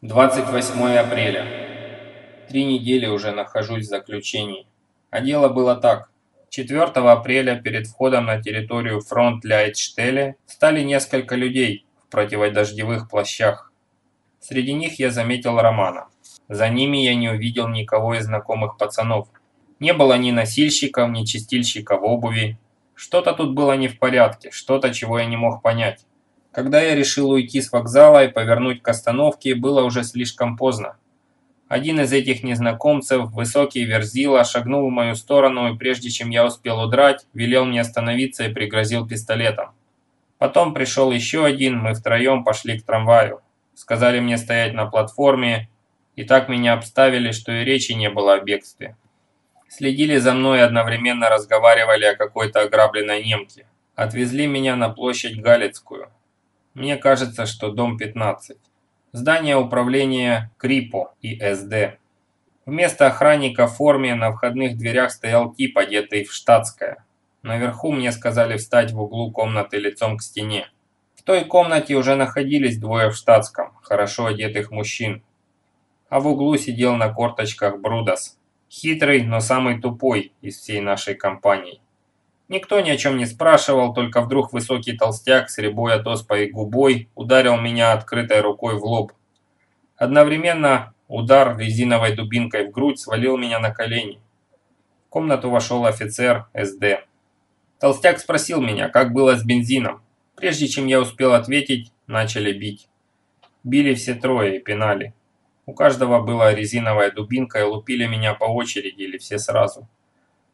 28 апреля. Три недели уже нахожусь в заключении. А дело было так. 4 апреля перед входом на территорию фронт Ляйтштеле стали несколько людей в противодождевых плащах. Среди них я заметил Романа. За ними я не увидел никого из знакомых пацанов. Не было ни носильщиков, ни чистильщиков обуви. Что-то тут было не в порядке, что-то, чего я не мог понять. Когда я решил уйти с вокзала и повернуть к остановке, было уже слишком поздно. Один из этих незнакомцев, высокий верзила, шагнул в мою сторону и прежде чем я успел удрать, велел мне остановиться и пригрозил пистолетом. Потом пришел еще один, мы втроем пошли к трамваю. Сказали мне стоять на платформе, и так меня обставили, что и речи не было о бегстве. Следили за мной и одновременно разговаривали о какой-то ограбленной немке. Отвезли меня на площадь Галицкую. Мне кажется, что дом 15. Здание управления КРИПО и СД. Вместо охранника в форме на входных дверях стоял тип, одетый в штатское. Наверху мне сказали встать в углу комнаты лицом к стене. В той комнате уже находились двое в штатском, хорошо одетых мужчин. А в углу сидел на корточках Брудас. Хитрый, но самый тупой из всей нашей компании. Никто ни о чем не спрашивал, только вдруг высокий толстяк с рябой от оспой губой ударил меня открытой рукой в лоб. Одновременно удар резиновой дубинкой в грудь свалил меня на колени. В комнату вошел офицер СД. Толстяк спросил меня, как было с бензином. Прежде чем я успел ответить, начали бить. Били все трое и пинали. У каждого была резиновая дубинка и лупили меня по очереди или все сразу.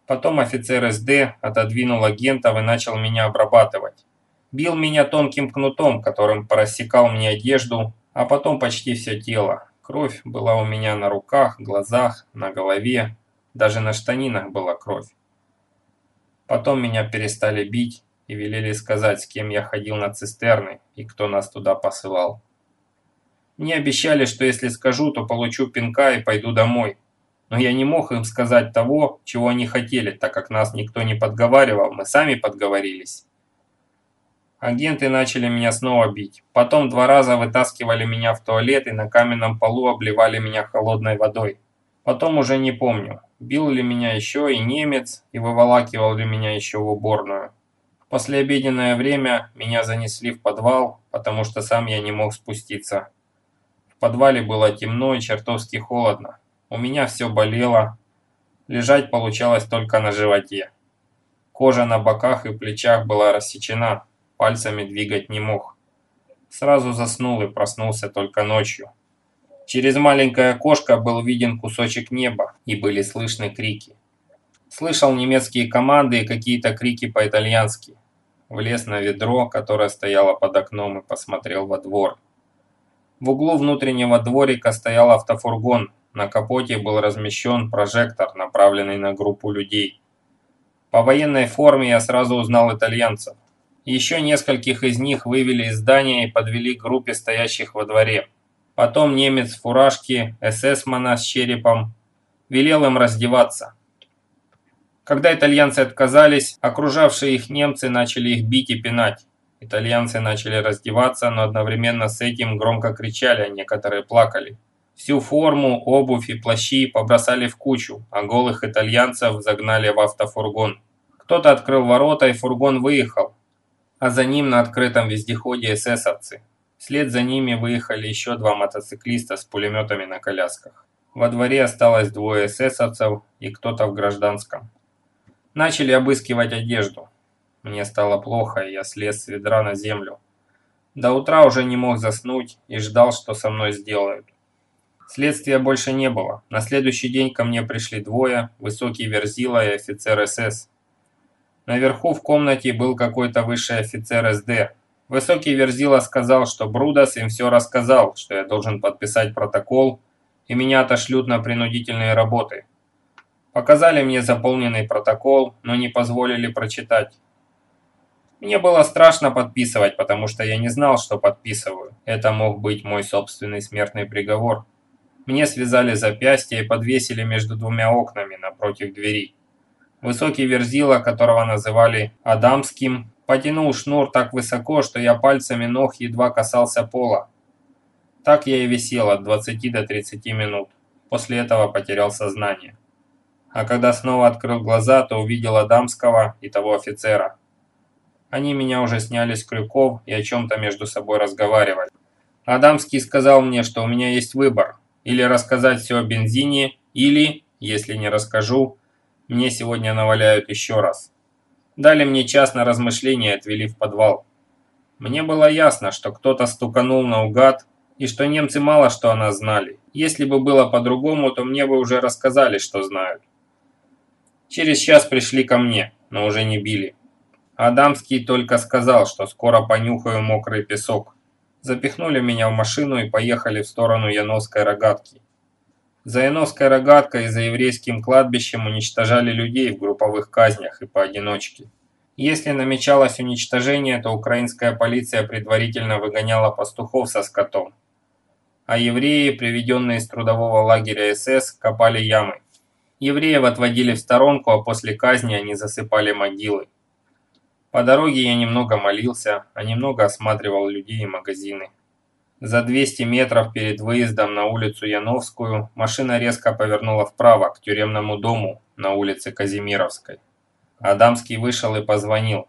Потом офицер СД отодвинул агентов и начал меня обрабатывать. Бил меня тонким кнутом, которым порассекал мне одежду, а потом почти все тело. Кровь была у меня на руках, глазах, на голове, даже на штанинах была кровь. Потом меня перестали бить и велели сказать, с кем я ходил на цистерны и кто нас туда посылал. Мне обещали, что если скажу, то получу пинка и пойду домой но я не мог им сказать того, чего они хотели, так как нас никто не подговаривал, мы сами подговорились. Агенты начали меня снова бить. Потом два раза вытаскивали меня в туалет и на каменном полу обливали меня холодной водой. Потом уже не помню, бил ли меня еще и немец, и выволакивал ли меня еще в уборную. В послеобеденное время меня занесли в подвал, потому что сам я не мог спуститься. В подвале было темно и чертовски холодно. У меня все болело. Лежать получалось только на животе. Кожа на боках и плечах была рассечена, пальцами двигать не мог. Сразу заснул и проснулся только ночью. Через маленькое окошко был виден кусочек неба, и были слышны крики. Слышал немецкие команды и какие-то крики по-итальянски. Влез на ведро, которое стояло под окном, и посмотрел во двор. В углу внутреннего дворика стоял автофургон, на капоте был размещен прожектор, направленный на группу людей. По военной форме я сразу узнал итальянцев. Еще нескольких из них вывели из здания и подвели к группе стоящих во дворе. Потом немец в фуражке, эсэсмана с черепом, велел им раздеваться. Когда итальянцы отказались, окружавшие их немцы начали их бить и пинать. Итальянцы начали раздеваться, но одновременно с этим громко кричали, а некоторые плакали. Всю форму, обувь и плащи побросали в кучу, а голых итальянцев загнали в автофургон. Кто-то открыл ворота, и фургон выехал, а за ним на открытом вездеходе эсэсовцы. Вслед за ними выехали еще два мотоциклиста с пулеметами на колясках. Во дворе осталось двое эсэсовцев и кто-то в гражданском. Начали обыскивать одежду. Мне стало плохо, и я слез с ведра на землю. До утра уже не мог заснуть и ждал, что со мной сделают. Следствия больше не было. На следующий день ко мне пришли двое, высокий Верзила и офицер СС. Наверху в комнате был какой-то высший офицер СД. Высокий Верзила сказал, что Брудас им все рассказал, что я должен подписать протокол, и меня отошлют на принудительные работы. Показали мне заполненный протокол, но не позволили прочитать. Мне было страшно подписывать, потому что я не знал, что подписываю. Это мог быть мой собственный смертный приговор. Мне связали запястья и подвесили между двумя окнами напротив двери. Высокий верзила, которого называли Адамским, потянул шнур так высоко, что я пальцами ног едва касался пола. Так я и висел от 20 до 30 минут. После этого потерял сознание. А когда снова открыл глаза, то увидел Адамского и того офицера. Они меня уже сняли с крюков и о чем-то между собой разговаривали. Адамский сказал мне, что у меня есть выбор. Или рассказать все о бензине, или, если не расскажу, мне сегодня наваляют еще раз. Дали мне час на размышление и отвели в подвал. Мне было ясно, что кто-то стуканул наугад, и что немцы мало что о нас знали. Если бы было по-другому, то мне бы уже рассказали, что знают. Через час пришли ко мне, но уже не били. Адамский только сказал, что скоро понюхаю мокрый песок. Запихнули меня в машину и поехали в сторону Яновской рогатки. За Яновской рогаткой и за еврейским кладбищем уничтожали людей в групповых казнях и поодиночке. Если намечалось уничтожение, то украинская полиция предварительно выгоняла пастухов со скотом, а евреи, приведенные из трудового лагеря СС, копали ямы. Евреев отводили в сторонку, а после казни они засыпали могилы. По дороге я немного молился, а немного осматривал людей и магазины. За 200 метров перед выездом на улицу Яновскую машина резко повернула вправо, к тюремному дому на улице Казимировской. Адамский вышел и позвонил.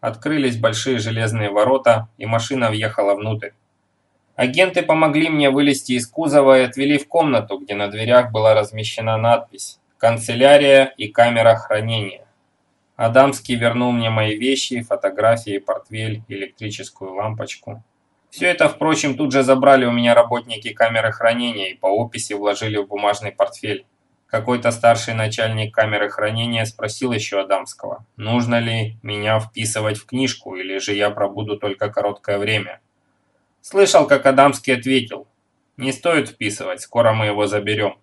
Открылись большие железные ворота, и машина въехала внутрь. Агенты помогли мне вылезти из кузова и отвели в комнату, где на дверях была размещена надпись «Канцелярия и камера хранения». Адамский вернул мне мои вещи, фотографии, портфель, электрическую лампочку. Все это, впрочем, тут же забрали у меня работники камеры хранения и по описи вложили в бумажный портфель. Какой-то старший начальник камеры хранения спросил еще Адамского, нужно ли меня вписывать в книжку, или же я пробуду только короткое время. Слышал, как Адамский ответил. Не стоит вписывать, скоро мы его заберем.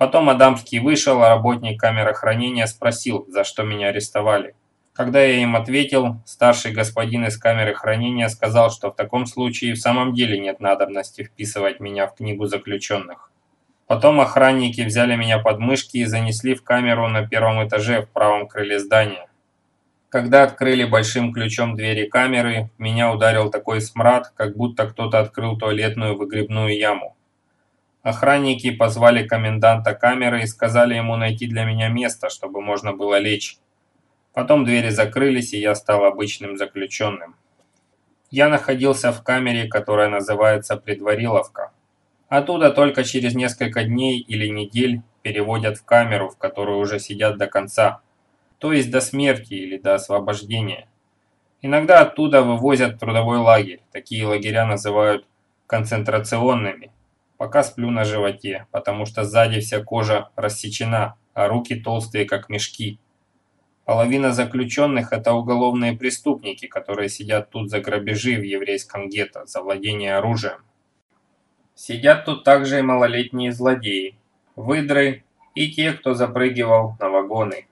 Потом Адамский вышел, а работник камеры хранения спросил, за что меня арестовали. Когда я им ответил, старший господин из камеры хранения сказал, что в таком случае в самом деле нет надобности вписывать меня в книгу заключенных. Потом охранники взяли меня под мышки и занесли в камеру на первом этаже в правом крыле здания. Когда открыли большим ключом двери камеры, меня ударил такой смрад, как будто кто-то открыл туалетную выгребную яму. Охранники позвали коменданта камеры и сказали ему найти для меня место, чтобы можно было лечь. Потом двери закрылись, и я стал обычным заключенным. Я находился в камере, которая называется «Предвариловка». Оттуда только через несколько дней или недель переводят в камеру, в которую уже сидят до конца – то есть до смерти или до освобождения. Иногда оттуда вывозят трудовой лагерь, такие лагеря называют концентрационными. Пока сплю на животе, потому что сзади вся кожа рассечена, а руки толстые как мешки. Половина заключенных – это уголовные преступники, которые сидят тут за грабежи в еврейском гетто, за владение оружием. Сидят тут также и малолетние злодеи, выдры и те, кто запрыгивал на вагоны,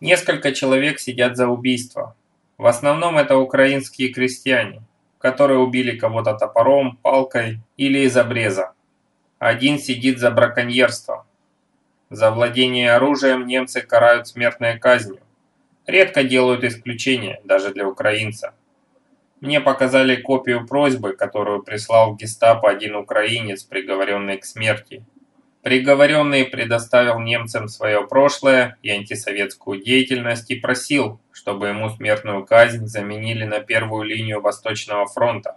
Несколько человек сидят за убийство. В основном это украинские крестьяне, которые убили кого-то топором, палкой или из обреза. Один сидит за браконьерство. За владение оружием немцы карают смертной казнью. Редко делают исключения, даже для украинца. Мне показали копию просьбы, которую прислал в гестапо один украинец, приговоренный к смерти. Приговоренный предоставил немцам свое прошлое и антисоветскую деятельность и просил, чтобы ему смертную казнь заменили на первую линию Восточного фронта.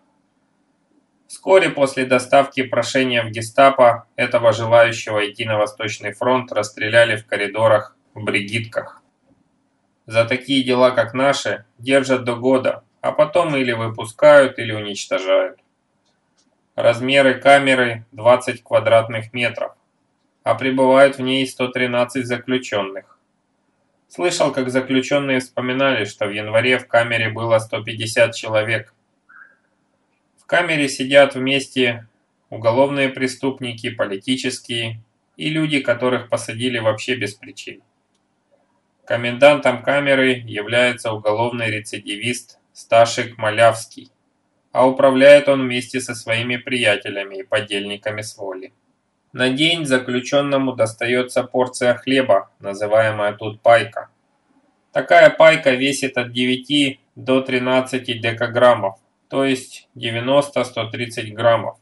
Вскоре после доставки прошения в гестапо этого желающего идти на Восточный фронт расстреляли в коридорах в бригитках. За такие дела, как наши, держат до года, а потом или выпускают, или уничтожают. Размеры камеры 20 квадратных метров а пребывают в ней 113 заключенных. Слышал, как заключенные вспоминали, что в январе в камере было 150 человек. Камере сидят вместе уголовные преступники, политические и люди, которых посадили вообще без причин. Комендантом камеры является уголовный рецидивист Сташик Малявский, а управляет он вместе со своими приятелями и подельниками с воли. На день заключенному достается порция хлеба, называемая тут пайка. Такая пайка весит от 9 до 13 декаграммов, то есть 90-130 граммов.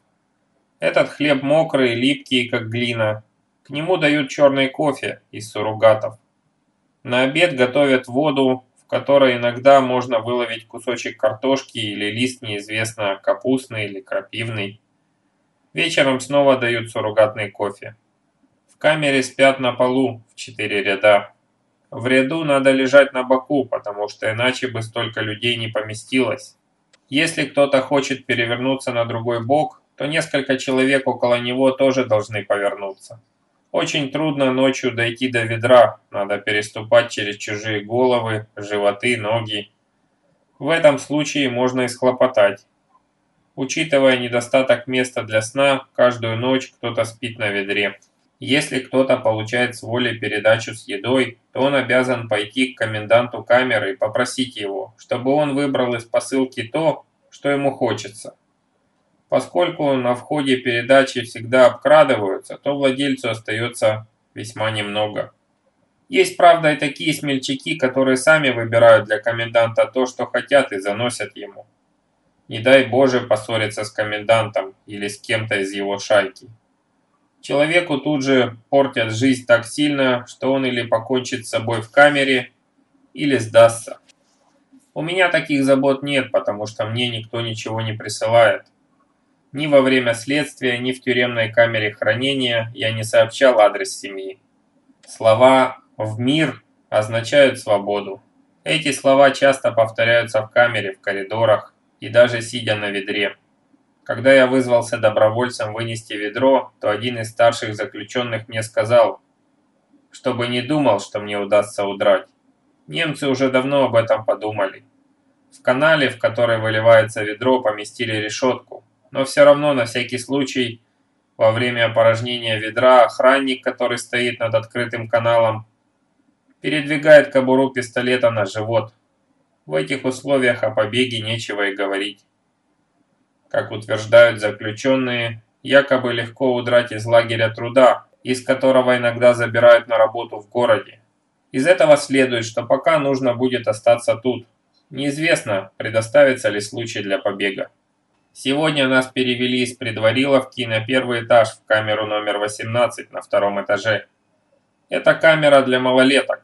Этот хлеб мокрый, липкий, как глина. К нему дают черный кофе из суррогатов. На обед готовят воду, в которой иногда можно выловить кусочек картошки или лист неизвестно капустный или крапивный. Вечером снова дают суррогатный кофе. В камере спят на полу в четыре ряда. В ряду надо лежать на боку, потому что иначе бы столько людей не поместилось. Если кто-то хочет перевернуться на другой бок, то несколько человек около него тоже должны повернуться. Очень трудно ночью дойти до ведра, надо переступать через чужие головы, животы, ноги. В этом случае можно и схлопотать. Учитывая недостаток места для сна, каждую ночь кто-то спит на ведре. Если кто-то получает с воли передачу с едой, то он обязан пойти к коменданту камеры и попросить его, чтобы он выбрал из посылки то, что ему хочется. Поскольку на входе передачи всегда обкрадываются, то владельцу остается весьма немного. Есть, правда, и такие смельчаки, которые сами выбирают для коменданта то, что хотят, и заносят ему. Не дай Боже поссориться с комендантом или с кем-то из его шайки. Человеку тут же портят жизнь так сильно, что он или покончит с собой в камере, или сдастся. У меня таких забот нет, потому что мне никто ничего не присылает. Ни во время следствия, ни в тюремной камере хранения я не сообщал адрес семьи. Слова «в мир» означают свободу. Эти слова часто повторяются в камере, в коридорах, и даже сидя на ведре. Когда я вызвался добровольцем вынести ведро, то один из старших заключенных мне сказал, чтобы не думал, что мне удастся удрать. Немцы уже давно об этом подумали. В канале, в который выливается ведро, поместили решетку, но все равно на всякий случай во время опорожнения ведра охранник, который стоит над открытым каналом, передвигает кобуру пистолета на живот, в этих условиях о побеге нечего и говорить. Как утверждают заключенные, якобы легко удрать из лагеря труда, из которого иногда забирают на работу в городе. Из этого следует, что пока нужно будет остаться тут. Неизвестно, предоставится ли случай для побега. Сегодня нас перевели из предвариловки на первый этаж в камеру номер 18 на втором этаже. Это камера для малолеток.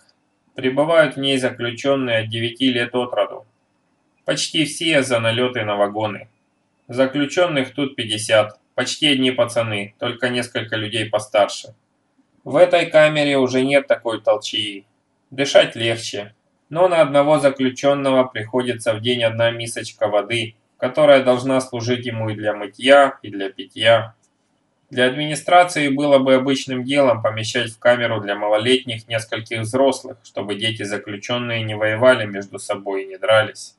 Прибывают в ней заключенные от 9 лет от роду. Почти все за налеты на вагоны. Заключенных тут 50, почти одни пацаны, только несколько людей постарше. В этой камере уже нет такой толчии. Дышать легче. Но на одного заключенного приходится в день одна мисочка воды, которая должна служить ему и для мытья, и для питья. Для администрации было бы обычным делом помещать в камеру для малолетних нескольких взрослых, чтобы дети заключенные не воевали между собой и не дрались.